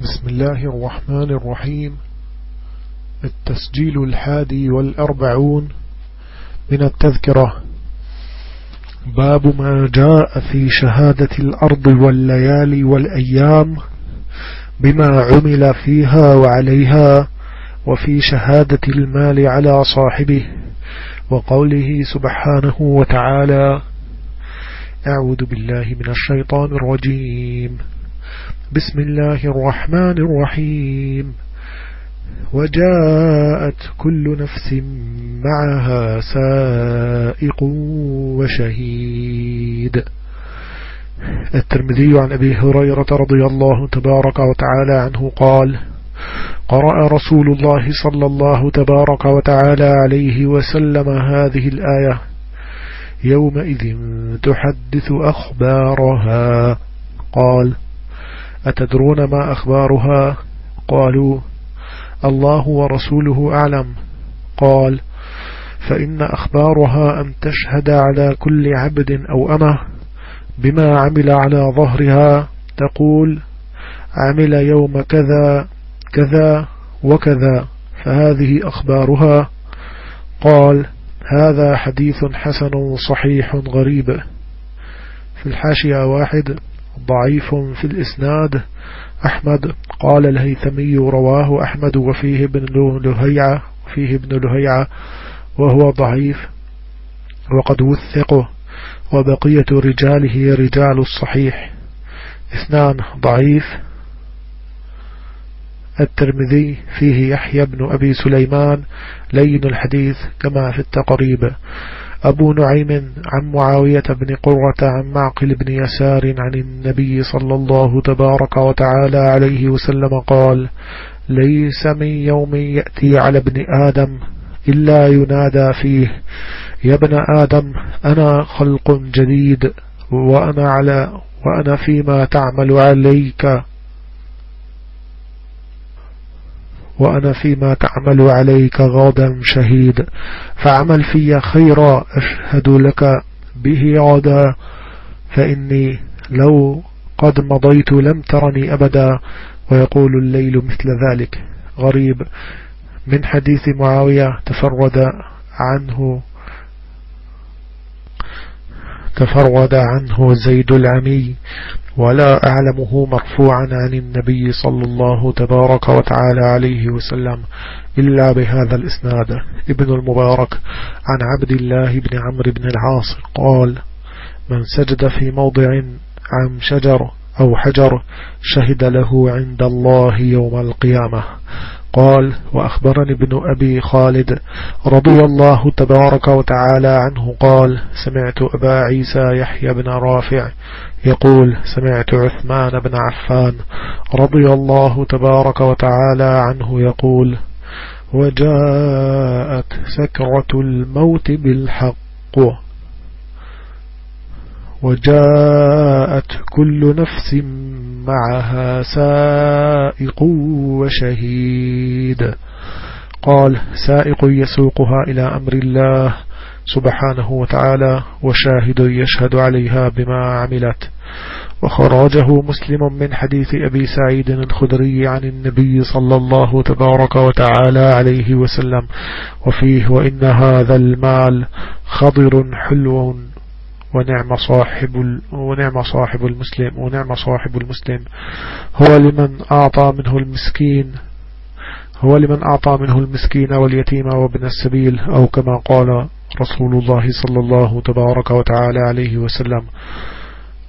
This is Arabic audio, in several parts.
بسم الله الرحمن الرحيم. التسجيل الحادي والأربعون من التذكرة. باب ما جاء في شهادة الأرض والليالي والأيام بما عمل فيها وعليها وفي شهادة المال على صاحبه وقوله سبحانه وتعالى أعوذ بالله من الشيطان الرجيم. بسم الله الرحمن الرحيم وجاءت كل نفس معها سائق وشهيد. الترمذي عن أبي هريرة رضي الله تبارك وتعالى عنه قال قرأ رسول الله صلى الله تبارك وتعالى عليه وسلم هذه الآية يومئذ تحدث أخبارها. قال أتدرون ما أخبارها؟ قالوا الله ورسوله أعلم. قال فإن أخبارها أن تشهد على كل عبد أو أمة بما عمل على ظهرها تقول عمل يوم كذا كذا وكذا فهذه أخبارها. قال هذا حديث حسن صحيح غريب. في الحاشية واحد ضعيف في الإسناد. أحمد قال الهيثمي رواه أحمد وفيه ابن لهيعة وفيه ابن لهيعة وهو ضعيف وقد وثقه وبقية رجاله رجال الصحيح. اثنان ضعيف. الترمذي فيه يحيى بن أبي سليمان لين الحديث كما في التقريب. أبو نعيم عن معاوية بن قرة عن معقل بن يسار عن النبي صلى الله تبارك وتعالى عليه وسلم قال ليس من يوم يأتي على ابن آدم إلا ينادى فيه يا ابن آدم أنا خلق جديد وأنا على وأنا فيما تعمل عليك. وأنا فيما تعمل عليك غدا شهيد. فعمل في خيرا أشهد لك به عدا فإني لو قد مضيت لم ترني أبدا. ويقول الليل مثل ذلك. غريب. من حديث معاوية تفرد عنه تفرد عنه زيد العمي ولا أعلمه مرفوعا عن النبي صلى الله تبارك وتعالى عليه وسلم إلا بهذا الإسناد. ابن المبارك عن عبد الله بن عمرو بن العاص قال من سجد في موضع عن شجر أو حجر شهد له عند الله يوم القيامة. قال وأخبرني ابن أبي خالد رضي الله تبارك وتعالى عنه قال سمعت أبا عيسى يحيى بن رافع يقول سمعت عثمان بن عفان رضي الله تبارك وتعالى عنه يقول وجاءت سكرة الموت بالحق. وجاءت كل نفس معها سائق وشهيد. قال سائق يسوقها إلى أمر الله سبحانه وتعالى وشاهد يشهد عليها بما عملت. وخراجه مسلم من حديث أبي سعيد الخدري عن النبي صلى الله تبارك وتعالى عليه وسلم. وفيه وإن هذا المال خضر حلو ونعم صاحب ونعم صاحب المسلم ونعم صاحب المسلم. هو لمن أعطى منه المسكين هو لمن أعطى منه المسكين واليتيم وابن السبيل أو كما قال رسول الله صلى الله تبارك وتعالى عليه وسلم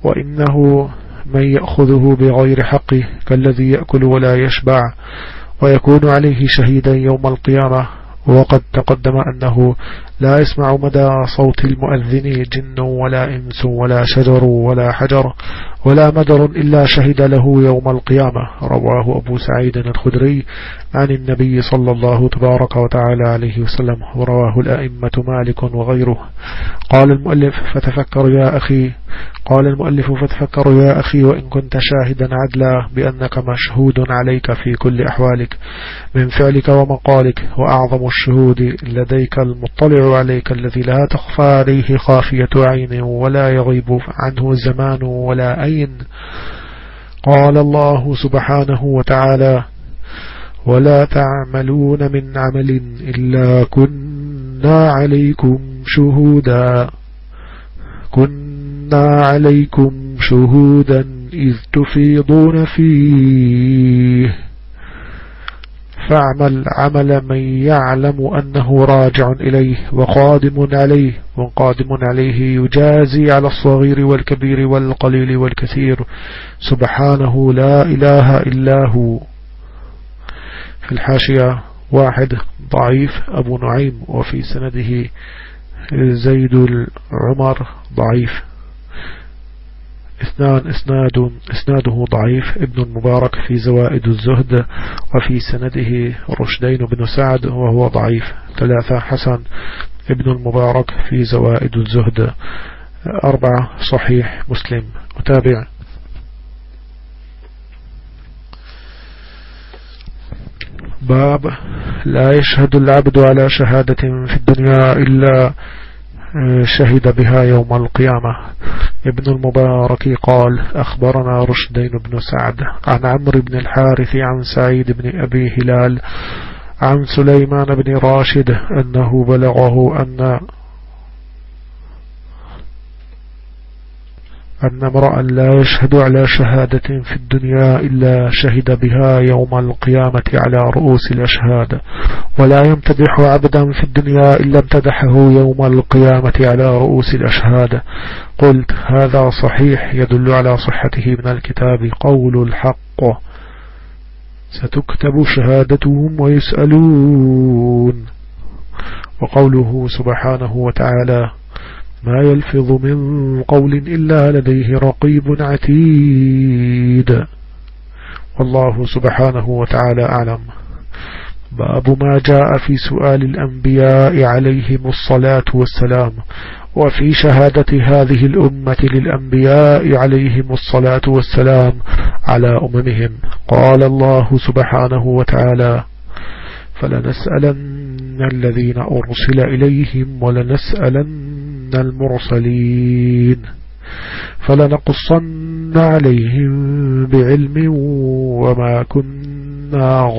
وإنه من يأخذه بغير حقه كالذي يأكل ولا يشبع ويكون عليه شهيدا يوم القيامة. وقد تقدم أنه لا يسمع مدى صوت المؤذن جن ولا إنس ولا شجر ولا حجر ولا مدر إلا شهد له يوم القيامة. رواه أبو سعيد الخدري عن النبي صلى الله تبارك وتعالى عليه وسلم ورواه الأئمة مالك وغيره. قال المؤلف فتفكر يا أخي قال المؤلف فتفكر يا أخي وإن كنت شاهدا عدلا بأنك مشهود عليك في كل أحوالك من فعلك ومقالك وأعظم الشهود لديك المطلع عليك الذي لا تخفى عليه خافية عين ولا يغيب عنه زمان ولا أين. قال الله سبحانه وتعالى ولا تعملون من عمل إلا كنا عليكم شهودا. كنا عليكم شهودا إذ تفيضون فيه. فاعمل عمل من يعلم أنه راجع إليه وقادم عليه وقادم عليه يجازي على الصغير والكبير والقليل والكثير. سبحانه لا إله إلا هو. في الحاشية واحد ضعيف أبو نعيم وفي سنده زيد العمر ضعيف. اثنان إسناد إسناده ضعيف. ابن المبارك في زوائد الزهد وفي سنده رشدين بن سعد وهو ضعيف. ثلاثة حسن. ابن المبارك في زوائد الزهد. أربعة صحيح مسلم. متابع باب لا يشهد العبد على شهادة في الدنيا إلا شهد بها يوم القيامة. ابن المبارك قال أخبرنا رشدين بن سعد عن عمرو بن الحارث عن سعيد بن أبي هلال عن سليمان بن راشد أنه بلغه أن أن امرأ لا يشهد على شهادة في الدنيا إلا شهد بها يوم القيامة على رؤوس الأشهاد ولا يمتدح عبدا في الدنيا إلا امتدحه يوم القيامة على رؤوس الأشهاد. قلت هذا صحيح يدل على صحته من الكتاب قول الحق. ستكتب شهادتهم ويسألون. وقوله سبحانه وتعالى ما يلفظ من قول إلا لديه رقيب عتيد. والله سبحانه وتعالى أعلم. باب ما جاء في سؤال الأنبياء عليهم الصلاة والسلام وفي شهادة هذه الأمة للأنبياء عليهم الصلاة والسلام على أممهم. قال الله سبحانه وتعالى فلنسألن الذين أرسل إليهم ولنسألن المرسلين فلنقصن عليهم بعلم وما كنا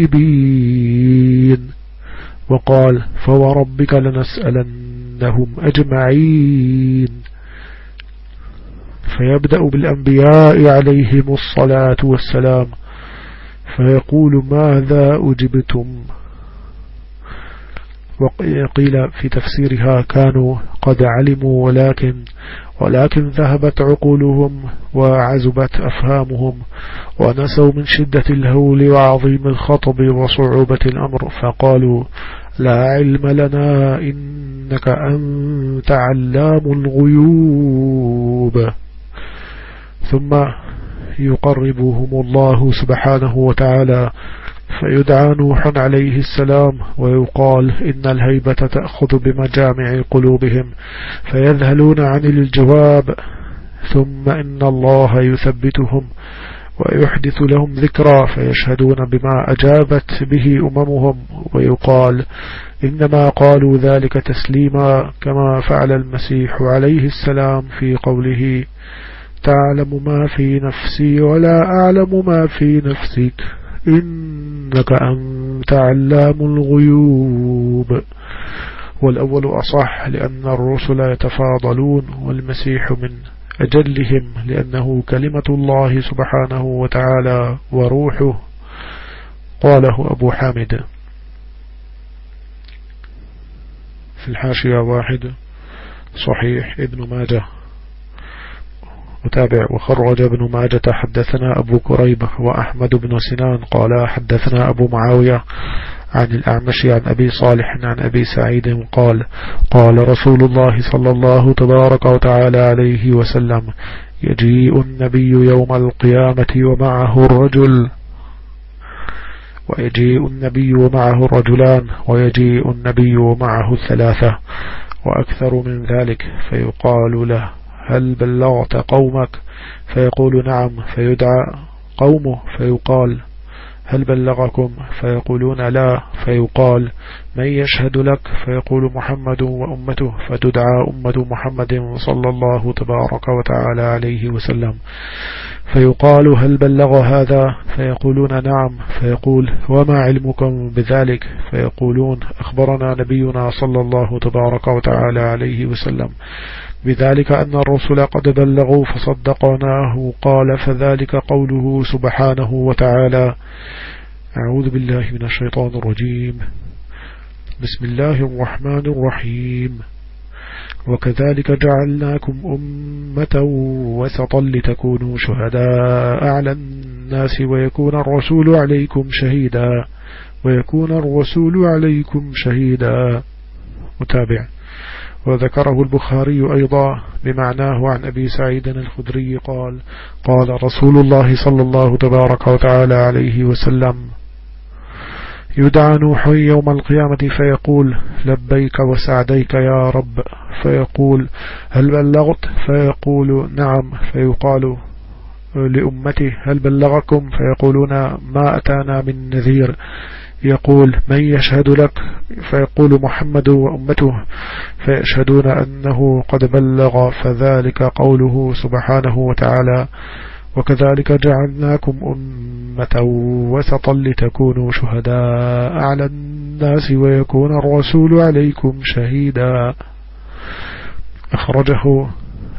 غائبين وقال فوربك لنسألنهم أجمعين فيبدأ بالأنبياء عليهم الصلاة والسلام فيقول ماذا أجبتم وقيل في تفسيرها كانوا قد علموا ولكن ولكن ذهبت عقولهم وعزبت أفهامهم ونسوا من شدة الهول وعظيم الخطب وصعوبة الأمر فقالوا لا علم لنا إنك أنت علام الغيوب. ثم يقربهم الله سبحانه وتعالى فيدعى نوح عليه السلام ويقال إن الهيبة تأخذ بمجامع قلوبهم فيذهلون عن الجواب ثم إن الله يثبتهم ويحدث لهم ذكرى فيشهدون بما أجابت به أممهم ويقال إنما قالوا ذلك تسليما كما فعل المسيح عليه السلام في قوله تعلم ما في نفسي ولا أعلم ما في نفسك. إنك أنت علام الغيوب. والأول أصح لأن الرسل يتفاضلون والمسيح من أجلهم لأنه كلمة الله سبحانه وتعالى وروحه. قاله أبو حامد. في الحاشية واحد. صحيح ابن ماجه. متابع. وخرج ابن ماجة حدثنا أبو كريب وأحمد بن سنان قال حدثنا أبو معاوية عن الأعمش عن أبي صالح عن أبي سعيد قال قال رسول الله صلى الله تبارك وتعالى عليه وسلم يجيء النبي يوم القيامة ومعه الرجل. ويجيء النبي ومعه الرجلان ويجيء النبي ومعه الثلاثة وأكثر من ذلك فيقال له هل بلغت قومك؟ فيقول نعم فيدعى قومه فيقال هل بلغكم؟ فيقولون لا فيقال من يشهد لك؟ فيقول محمد وأمته فتدعى أمة محمد صلى الله تبارك وتعالى عليه وسلم. فيقال هل بلغ هذا؟ فيقولون نعم. فيقول وما علمكم بذلك؟ فيقولون أخبرنا نبينا صلى الله تبارك وتعالى عليه وسلم. بذلك أن الرسل قد بلغوا فصدقناه قال فذلك قوله سبحانه وتعالى أعوذ بالله من الشيطان الرجيم. بسم الله الرحمن الرحيم. وكذلك جعلناكم أمة وسطا لتكونوا شهداء على الناس ويكون الرسول عليكم شهيدا. ويكون الرسول عليكم شهيدا. متابع. وذكره البخاري أيضا بمعناه عن أبي سعيد الخدري قال قال رسول الله صلى الله تبارك وتعالى عليه وسلم يدعى نوح يوم القيامة فيقول لبيك وسعديك يا رب فيقول هل بلغت فيقول نعم فيقال لأمته هل بلغكم فيقولون ما أتانا من نذير يقول من يشهد لك؟ فيقول محمد وأمته فيشهدون أنه قد بلغ فذلك قوله سبحانه وتعالى وكذلك جعلناكم أمة وسطا لتكونوا شهداء على الناس ويكون الرسول عليكم شهيدا. أخرجه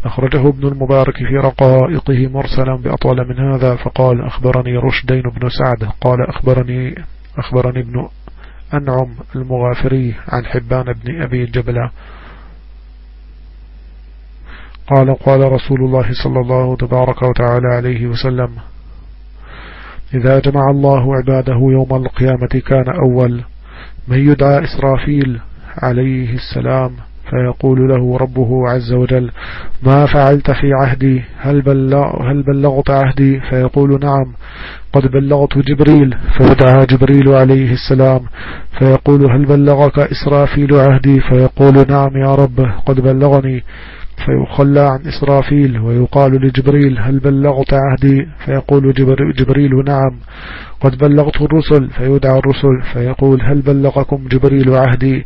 أخرجه ابن المبارك في رقائقه مرسلا بأطول من هذا فقال أخبرني رشدين بن سعد. قال أخبرني أخبرني ابن أنعم المغافري عن حبان بن أبي الجبلة قال قال رسول الله صلى الله تبارك وتعالى عليه وسلم إذا جمع الله عباده يوم القيامة كان أول من يدعى إسرافيل عليه السلام فيقول له ربه عز وجل ما فعلت في عهدي؟ هل, بلغ هل بلغت عهدي؟ فيقول نعم قد بلغت جبريل فيدعى جبريل عليه السلام. فيقول هل بلغك إسرافيل عهدي؟ فيقول نعم يا رب قد بلغني. فيخلى عن إسرافيل ويقال لجبريل هل بلغت عهدي؟ فيقول جبريل نعم. قد بلغت الرسل فيدعى الرسل فيقول هل بلغكم جبريل عهدي؟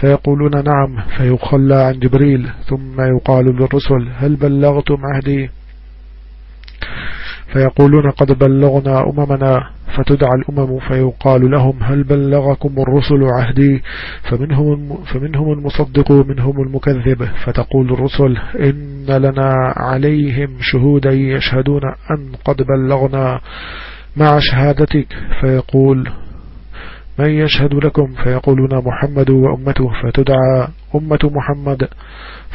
فيقولون نعم فيخلى عن جبريل ثم يقال للرسل هل بلغتم عهدي؟ فيقولون قد بلغنا أممنا فتدعى الأمم فيقال لهم هل بلغكم الرسل عهدي؟ فمنهم, فمنهم المصدق ومنهم المكذب فتقول الرسل إن لنا عليهم شهودا يشهدون أن قد بلغنا. مع شهادتك فيقول من يشهد لكم؟ فيقولون محمد وأمته فتدعى أمة محمد.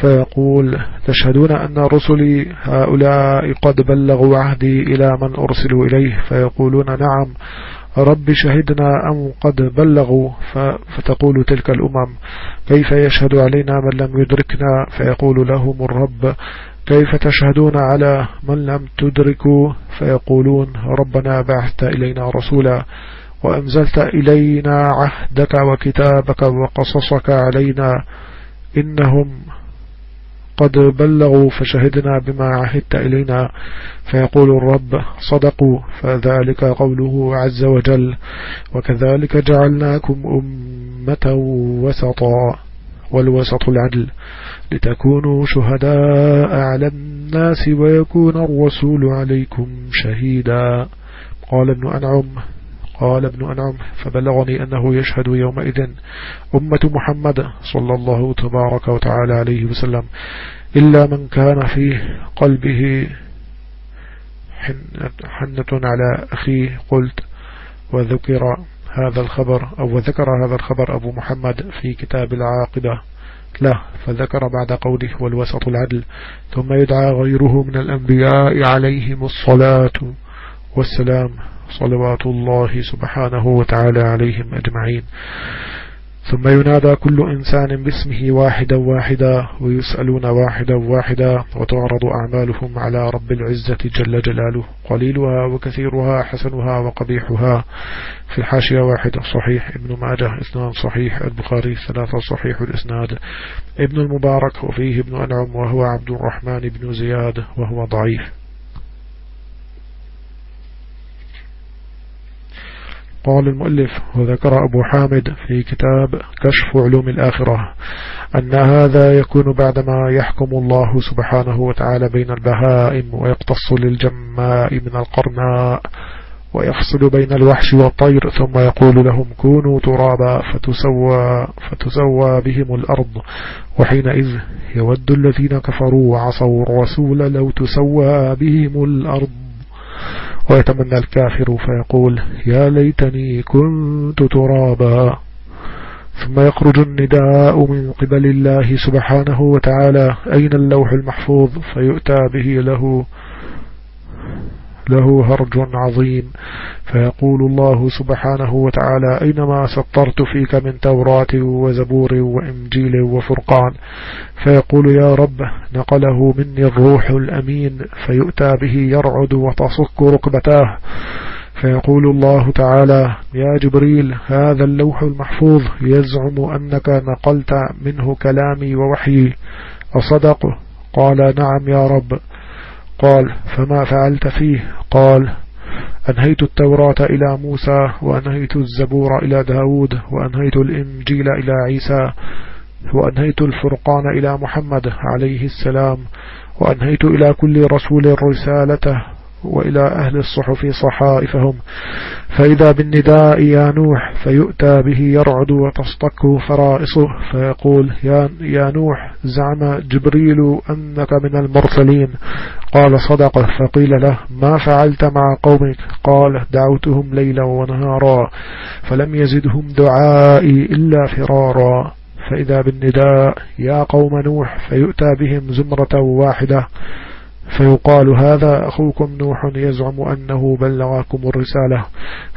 فيقول تشهدون أن رسلي هؤلاء قد بلغوا عهدي إلى من أرسلوا إليه؟ فيقولون نعم. رب شهدنا أم قد بلغوا؟ فتقول تلك الأمم كيف يشهد علينا من لم يدركنا؟ فيقول لهم الرب كيف تشهدون على من لم تدركوا؟ فيقولون ربنا بعثت إلينا رسولا وأنزلت إلينا عهدك وكتابك وقصصك علينا إنهم قد بلغوا فشهدنا بما عهدت إلينا. فيقول الرب صدقوا فذلك قوله عز وجل وكذلك جعلناكم أمة وسطا والوسط العدل لتكونوا شهداء على الناس ويكون الرسول عليكم شهيدا. قال ابن أنعم قال ابن أنعم فبلغني أنه يشهد يومئذ أمة محمد صلى الله تبارك وتعالى عليه وسلم إلا من كان في قلبه حنة على أخيه قلت وذكر هذا الخبر أو ذكر هذا الخبر أبو محمد في كتاب العاقبة له فذكر بعد قوله والوسط العدل. ثم يدعى غيره من الأنبياء عليهم الصلاة والسلام صلوات الله سبحانه وتعالى عليهم أجمعين. ثم ينادى كل إنسان باسمه واحدا واحدا ويسألون واحدا واحدا وتعرض أعمالهم على رب العزة جل جلاله. قليلها وكثيرها حسنها وقبيحها. في الحاشية واحد صحيح ابن ماجه اثنان صحيح. البخاري ثلاثة صحيح الإسناد. ابن المبارك وفيه ابن أنعم وهو عبد الرحمن بن زياد وهو ضعيف. قال المؤلف وذكر أبو حامد في كتاب كشف علوم الآخرة أن هذا يكون بعدما يحكم الله سبحانه وتعالى بين البهائم ويقتص للجماء من القرناء ويفصل بين الوحش والطير ثم يقول لهم كونوا ترابا فتسوى, فتسوى بهم الأرض وحينئذ يود الذين كفروا وعصوا الرسول لو تسوى بهم الأرض ويتمنى الكافر فيقول يا ليتني كنت ترابا. ثم يخرج النداء من قبل الله سبحانه وتعالى أين اللوح المحفوظ؟ فيؤتى به له. له هرج عظيم. فيقول الله سبحانه وتعالى أينما سطرت فيك من توراة وزبور وإنجيل وفرقان. فيقول يا رب نقله مني الروح الأمين فيؤتى به يرعد وتصك ركبتاه. فيقول الله تعالى يا جبريل هذا اللوح المحفوظ يزعم أنك نقلت منه كلامي ووحيي. أصدق قال نعم يا رب. قال فما فعلت فيه؟ قال أنهيت التوراة إلى موسى وأنهيت الزبور إلى داود وأنهيت الإنجيل إلى عيسى وأنهيت الفرقان إلى محمد عليه السلام وأنهيت إلى كل رسول رسالته وإلى أهل الصحف صحائفهم. فإذا بالنداء يا نوح فيؤتى به يرعد وتصطك فرائصه. فيقول يا, يا نوح زعم جبريل أنك من المرسلين. قال صدقه فقيل له ما فعلت مع قومك؟ قال دعوتهم ليلا ونهارا فلم يزدهم دعائي إلا فرارا. فإذا بالنداء يا قوم نوح فيؤتى بهم زمرة واحدة. فيقال هذا أخوكم نوح يزعم أنه بلغكم الرسالة.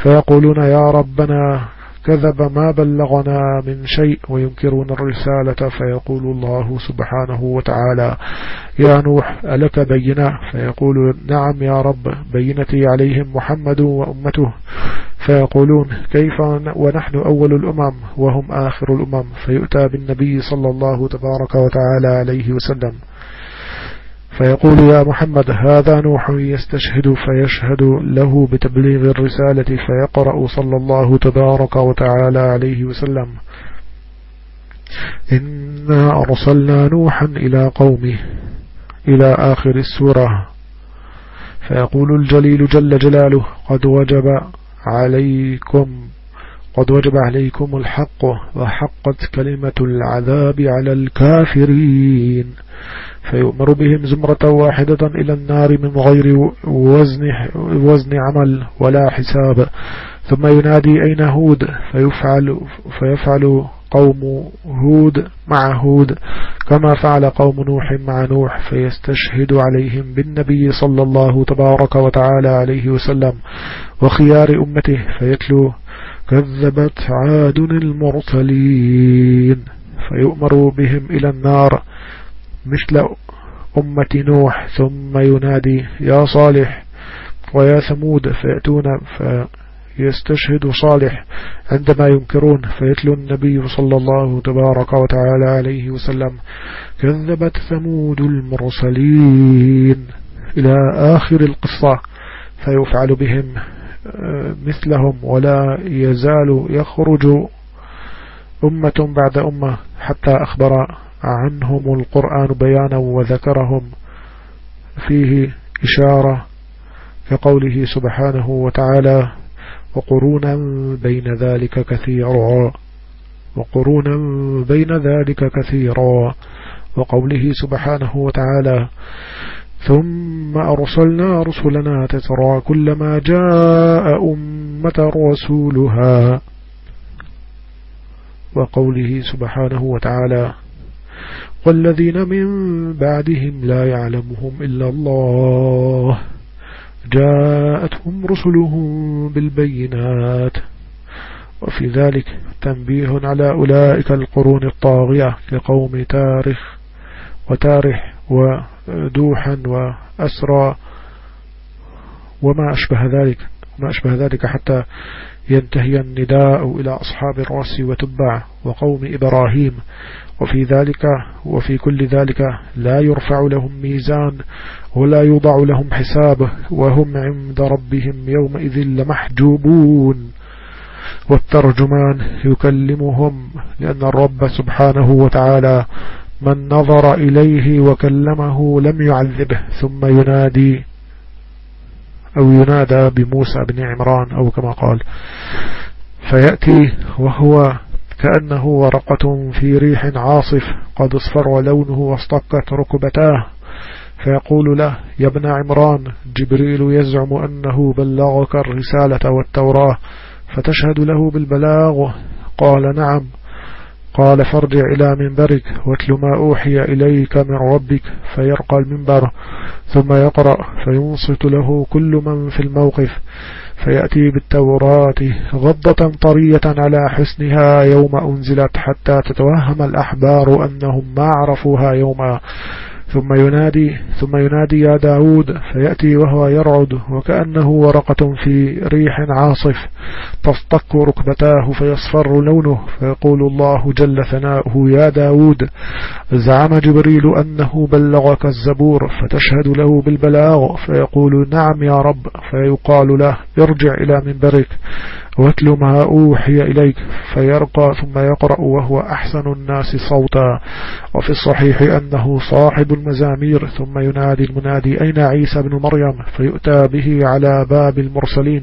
فيقولون يا ربنا كذب ما بلغنا من شيء وينكرون الرسالة. فيقول الله سبحانه وتعالى يا نوح ألك بينة؟ فيقول نعم يا رب بينتي عليهم محمد وأمته. فيقولون كيف ونحن أول الأمم وهم آخر الأمم؟ فيؤتى بالنبي صلى الله تبارك وتعالى عليه وسلم. فيقول يا محمد هذا نوح يستشهد فيشهد له بتبليغ الرسالة فيقرأ صلى الله تبارك وتعالى عليه وسلم. إنا أرسلنا نوحا إلى قومه إلى آخر السورة. فيقول الجليل جل جلاله قد وجب عليكم قد وجب عليكم الحق وحقت كلمة العذاب على الكافرين. فيؤمر بهم زمرة واحدة إلى النار من غير وزن, وزن عمل ولا حساب. ثم ينادي أين هود؟ فيفعل, فيفعل قوم هود مع هود كما فعل قوم نوح مع نوح. فيستشهد عليهم بالنبي صلى الله تبارك وتعالى عليه وسلم وخيار أمته. فيتلو كذبت عاد المرسلين فيؤمر بهم إلى النار مثل أمة نوح ثم ينادي يا صالح ويا ثمود فيأتون فيستشهد صالح عندما ينكرون فيتلو النبي صلى الله تبارك وتعالى عليه وسلم كذبت ثمود المرسلين إلى آخر القصة فيفعل بهم مثلهم ولا يزال يخرج أمة بعد أمة حتى أخبر عنهم القرآن بيانا وذكرهم فيه إشارة كقوله سبحانه وتعالى وقرونا بين ذلك كثيرا وقرونا بين ذلك كثيرا وقوله سبحانه وتعالى ثم أرسلنا رسلنا تترى كلما جاء أمة رسولها. وقوله سبحانه وتعالى والذين من بعدهم لا يعلمهم إلا الله. جاءتهم رسلهم بالبينات. وفي ذلك تنبيه على أولئك القرون الطاغية كقوم تارخ وتارح ودوحا وأسرى وما أشبه ذلك وما أشبه ذلك حتى ينتهي النداء إلى أصحاب الرأس وتبع وقوم إبراهيم. وفي ذلك وفي كل ذلك لا يرفع لهم ميزان ولا يوضع لهم حساب وهم عند ربهم يومئذ لمحجوبون. والترجمان يكلمهم لأن الرب سبحانه وتعالى من نظر إليه وكلمه لم يعذبه ثم ينادي أو ينادى بموسى بن عمران أو كما قال. فيأتي وهو كأنه ورقة في ريح عاصف قد اصفر لونه واصطكت ركبتاه. فيقول له يا ابن عمران جبريل يزعم أنه بلغك الرسالة والتوراة فتشهد له بالبلاغ؟ قال نعم. قال فارجع إلى منبرك واتل ما أوحي إليك من ربك فيرقى المنبر ثم يقرأ فينصت له كل من في الموقف فيأتي بالتوراة غضة طرية على حسنها يوم أنزلت حتى تتوهم الأحبار أنهم ما عرفوها يوما ثم ينادي ثم ينادي يا داود فيأتي وهو يرعد وكأنه ورقة في ريح عاصف تصطك ركبتاه فيصفر لونه فيقول الله جل ثناؤه يا داود زعم جبريل أنه بلغك الزبور فتشهد له بالبلاغ فيقول نعم يا رب فيقال له ارجع إلى منبرك واتل ما أوحي إليك فيرقى ثم يقرأ وهو أحسن الناس صوتا وفي الصحيح أنه صاحب المزامير ثم ينادي المنادي أين عيسى بن مريم؟ فيؤتى به على باب المرسلين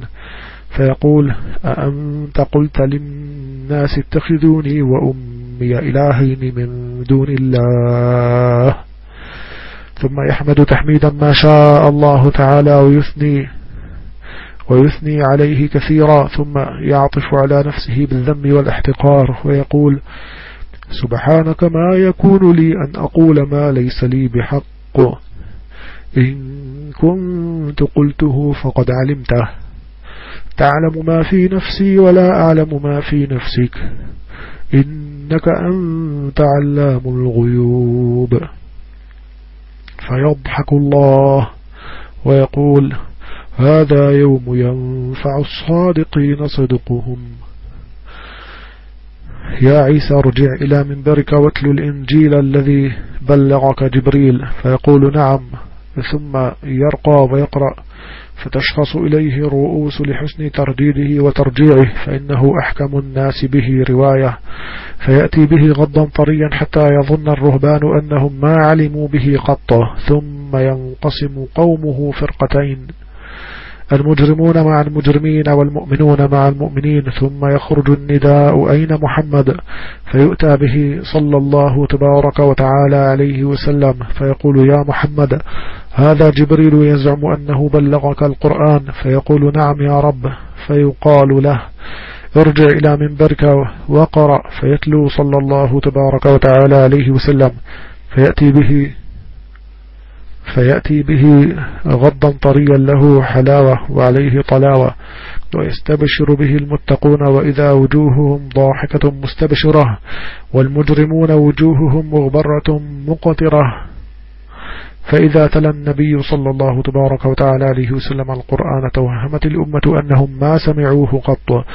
فيقول أأنت قلت للناس اتخذوني وأمي إلهين من دون الله؟ ثم يحمد تحميدا ما شاء الله تعالى ويثني ويثني عليه كثيرا ثم يعطف على نفسه بالذم والاحتقار ويقول سبحانك ما يكون لي أن أقول ما ليس لي بحق. إن كنت قلته فقد علمته. تعلم ما في نفسي ولا أعلم ما في نفسك. إنك أنت علام الغيوب. فيضحك الله ويقول هذا يوم ينفع الصادقين صدقهم. يا عيسى ارجع إلى منبرك واتل الإنجيل الذي بلغك جبريل. فيقول نعم. ثم يرقى ويقرأ. فتشخص إليه الرؤوس لحسن ترديده وترجيعه. فإنه أحكم الناس به رواية. فيأتي به غضا طريا حتى يظن الرهبان أنهم ما علموا به قط. ثم ينقسم قومه فرقتين. المجرمون مع المجرمين والمؤمنون مع المؤمنين ثم يخرج النداء أين محمد؟ فيؤتى به صلى الله تبارك وتعالى عليه وسلم فيقول يا محمد هذا جبريل يزعم أنه بلغك القرآن فيقول نعم يا رب فيقال له ارجع إلى منبرك وقرأ فيتلو صلى الله تبارك وتعالى عليه وسلم فيأتي به فيأتي به غضا طريا له حلاوة وعليه طلاوة ويستبشر به المتقون وإذا وجوههم ضاحكة مستبشرة والمجرمون وجوههم مغبرة مقترة فإذا تلا النبي صلى الله تبارك وتعالى عليه وسلم القرآن توهمت الأمة أنهم ما سمعوه قط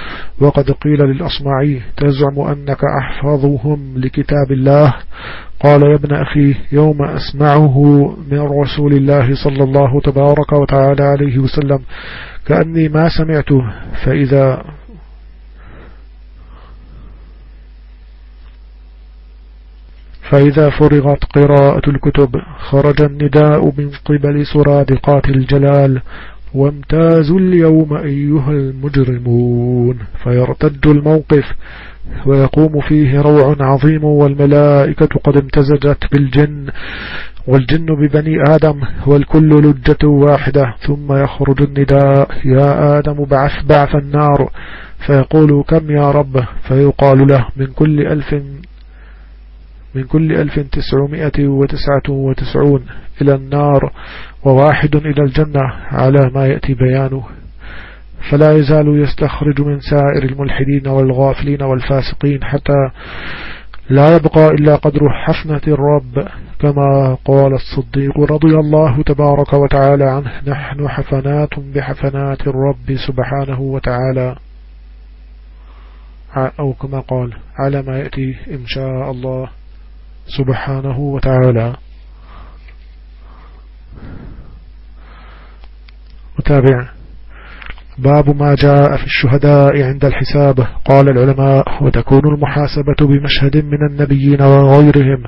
وقد قيل للأصمعي تزعم أنك أحفظهم لكتاب الله. قال يا ابن أخي يوم أسمعه من رسول الله صلى الله تبارك وتعالى عليه وسلم كأني ما سمعته فإذا فإذا فرغت قراءة الكتب خرج النداء من قبل سرادقات الجلال وامتازوا اليوم أيها المجرمون. فيرتج الموقف ويقوم فيه روع عظيم والملائكة قد امتزجت بالجن والجن ببني آدم والكل لجة واحدة. ثم يخرج النداء يا آدم بعث بعث النار. فيقول كم يا رب؟ فيقال له من كل ألف من كل ألف تسعمائة وتسعة وتسعون إلى النار وواحد إلى الجنة على ما يأتي بيانه. فلا يزال يستخرج من سائر الملحدين والغافلين والفاسقين حتى لا يبقى إلا قدر حفنة الرب كما قال الصديق رضي الله تبارك وتعالى عنه نحن حفنات بحفنات الرب سبحانه وتعالى. أو كما قال على ما يأتي إن شاء الله. سبحانه وتعالى. وتابع باب ما جاء في الشهداء عند الحساب. قال العلماء وتكون المحاسبة بمشهد من النبيين وغيرهم.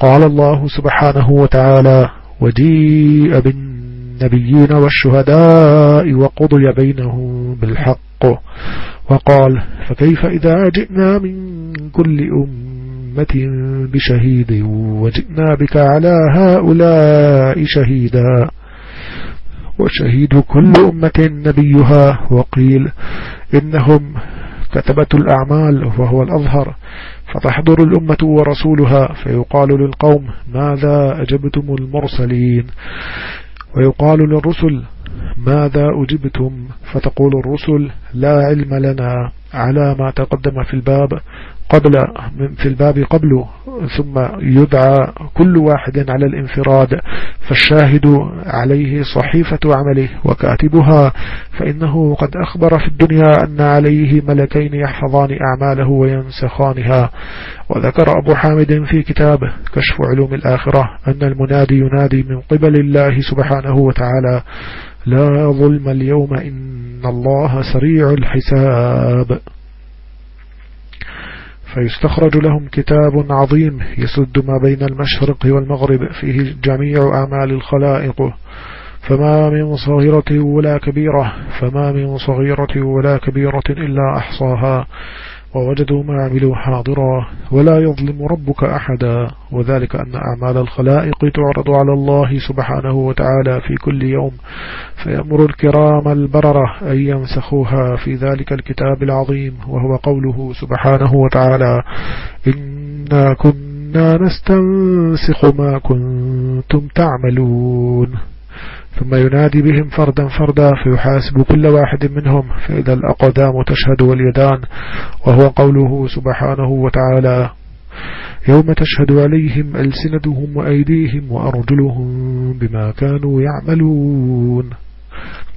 قال الله سبحانه وتعالى وجيء بالنبيين والشهداء وقضي بينهم بالحق. وقال فكيف إذا جئنا من كل أمة بشهيد وجئنا بك على هؤلاء شهيدا. وشهيد كل أمة نبيها. وقيل إنهم كتبة الأعمال وهو الأظهر. فتحضر الأمة ورسولها. فيقال للقوم ماذا أجبتم المرسلين؟ ويقال للرسل ماذا أجبتم؟ فتقول الرسل لا علم لنا على ما تقدم في الباب. قبل في الباب قبله ثم يدعى كل واحد على الانفراد فالشاهد عليه صحيفة عمله وكاتبها فإنه قد أخبر في الدنيا أن عليه ملكين يحفظان أعماله وينسخانها. وذكر أبو حامد في كتابه كشف علوم الآخرة أن المنادي ينادي من قبل الله سبحانه وتعالى لا ظلم اليوم إن الله سريع الحساب. فيستخرج لهم كتاب عظيم يسد ما بين المشرق والمغرب فيه جميع أعمال الخلائق. فما من صغيرة ولا كبيرة فما من صغيرة ولا كبيرة إلا أحصاها. ووجدوا ما عملوا حاضرا ولا يظلم ربك أحدا وذلك أن أعمال الخلائق تعرض على الله سبحانه وتعالى في كل يوم فيأمر الكرام البررة أن ينسخوها في ذلك الكتاب العظيم وهو قوله سبحانه وتعالى إنا كنا نستنسخ ما كنتم تعملون ثم ينادي بهم فردا فردا فيحاسب كل واحد منهم فإذا الأقدام تشهد واليدان وهو قوله سبحانه وتعالى يوم تشهد عليهم ألسنتهم وأيديهم وأرجلهم بما كانوا يعملون.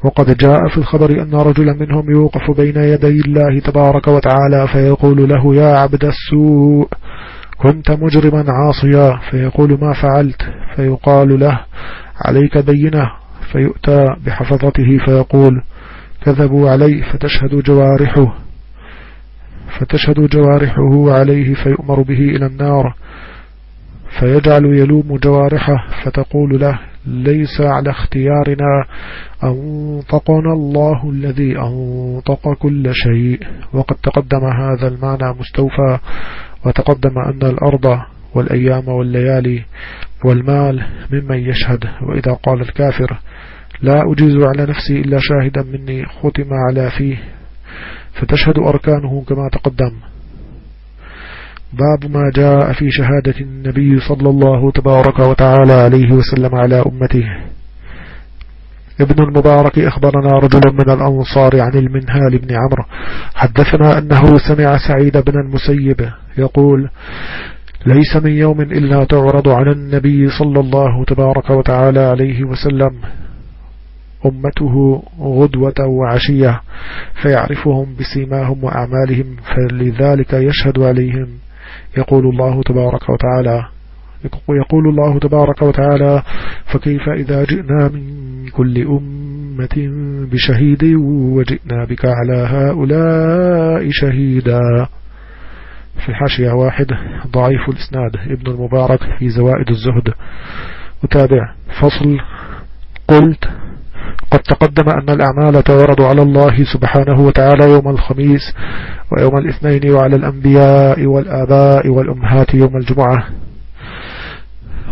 وقد جاء في الخبر أن رجلا منهم يوقف بين يدي الله تبارك وتعالى فيقول له يا عبد السوء كنت مجرما عاصيا. فيقول ما فعلت؟ فيقال له عليك بينة. فيؤتى بحفظته فيقول كذبوا عليه فتشهد جوارحه. فتشهد جوارحه عليه فيؤمر به إلى النار. فيجعل يلوم جوارحه فتقول له ليس على اختيارنا أنطقنا الله الذي أنطق كل شيء. وقد تقدم هذا المعنى مستوفى وتقدم أن الأرض والأيام والليالي والمال ممن يشهد. وإذا قال الكافر لا أجيز على نفسي إلا شاهدا مني ختم على فيه فتشهد أركانه كما تقدم. باب ما جاء في شهادة النبي صلى الله تبارك وتعالى عليه وسلم على أمته. ابن المبارك أخبرنا رجل من الأنصار عن المنهال بن عمرو حدثنا أنه سمع سعيد بن المسيب يقول ليس من يوم إلا تعرض على النبي صلى الله تبارك وتعالى عليه وسلم أمته غدوة وعشية فيعرفهم بسيماهم وأعمالهم فلذلك يشهد عليهم. يقول الله تبارك وتعالى يقول الله تبارك وتعالى فكيف إذا جئنا من كل أمة بشهيد وجئنا بك على هؤلاء شهيدا؟ في الحاشية واحد ضعيف الإسناد ابن المبارك في زوائد الزهد. وتابع فصل قلت قد تقدم أن الأعمال تورد على الله سبحانه وتعالى يوم الخميس ويوم الاثنين وعلى الأنبياء والآباء والأمهات يوم الجمعة.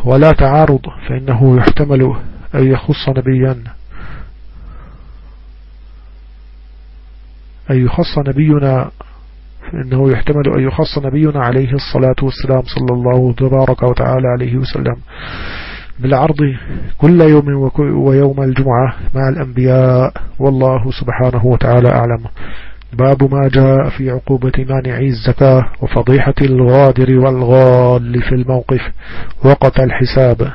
ولا تعارض فإنه يحتمل أن يخص نبيا. أن يخص نبينا فإنه يحتمل أن يخص نبينا عليه الصلاة والسلام صلى الله تبارك وتعالى عليه وسلم. بالعرض كل يوم ويوم الجمعة مع الأنبياء والله سبحانه وتعالى أعلم. باب ما جاء في عقوبة مانعي الزكاة وفضيحة الغادر والغال في الموقف وقت الحساب.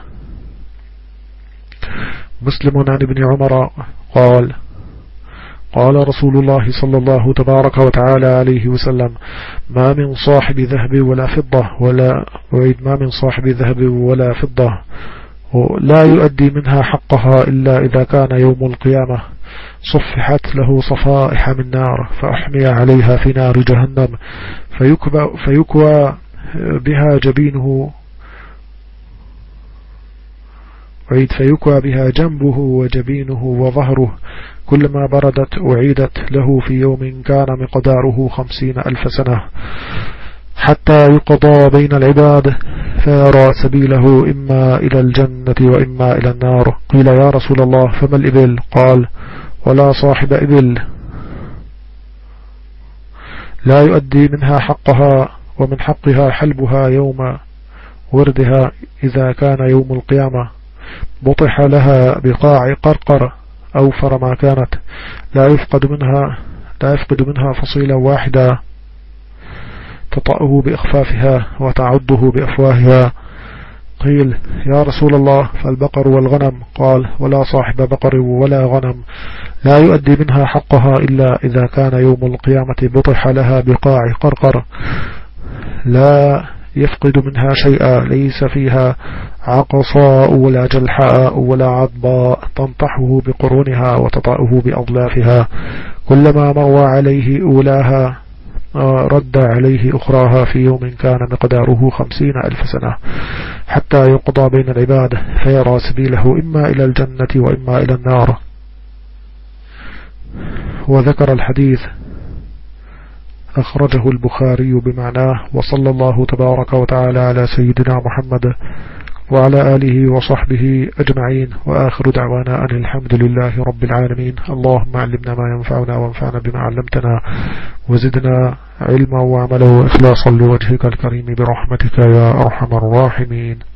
مسلم عن ابن عمر قال قال رسول الله صلى الله تبارك وتعالى عليه وسلم ما من صاحب ذهب ولا فضة ولا ما من صاحب ذهب ولا فضة لا يؤدي منها حقها إلا إذا كان يوم القيامة. صفحت له صفائح من نار فأحمي عليها في نار جهنم. فيكوى, بها جبينه. عيد فيكوى بها جنبه وجبينه وظهره. كلما بردت أعيدت له في يوم كان مقداره خمسين ألف سنة. حتى يقضى بين العباد فيرى سبيله إما إلى الجنة وإما إلى النار. قيل يا رسول الله فما الإبل؟ قال ولا صاحب إبل. لا يؤدي منها حقها ومن حقها حلبها يوم وردها إذا كان يوم القيامة. بطح لها بقاع قرقر أوفر ما كانت. لا يفقد منها لا يفقد منها فصيلة واحدة تطأه بإخفافها وتعضه بأفواهها. قيل يا رسول الله فالبقر والغنم. قال ولا صاحب بقر ولا غنم. لا يؤدي منها حقها إلا إذا كان يوم القيامة بطح لها بقاع قرقر. لا يفقد منها شيئا ليس فيها عقصاء ولا جلحاء ولا عضباء. تنطحه بقرونها وتطأه بأضلافها. كلما مروى عليه أولاها رد عليه أخراها في يوم كان مقداره خمسين ألف سنة. حتى يقضى بين العباد فيرى سبيله إما إلى الجنة وإما إلى النار. وذكر الحديث أخرجه البخاري بمعناه وصلى الله تبارك وتعالى على سيدنا محمد وعلى آله وصحبه أجمعين. وآخر دعوانا أن الحمد لله رب العالمين. اللهم علمنا ما ينفعنا وانفعنا بما علمتنا. وزدنا علما وعملا. وإخلاصا لوجهك الكريم برحمتك يا أرحم الراحمين.